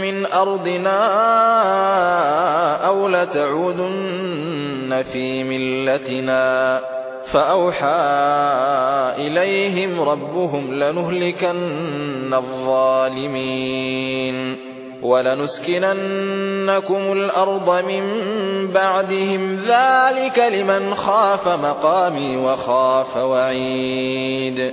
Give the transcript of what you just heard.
من أرضنا أو لتعودن في ملتنا فأوحى إليهم ربهم لنهلكن الظالمين ولنسكننكم الأرض من بعدهم ذلك لمن خاف مقامي وخاف وعيد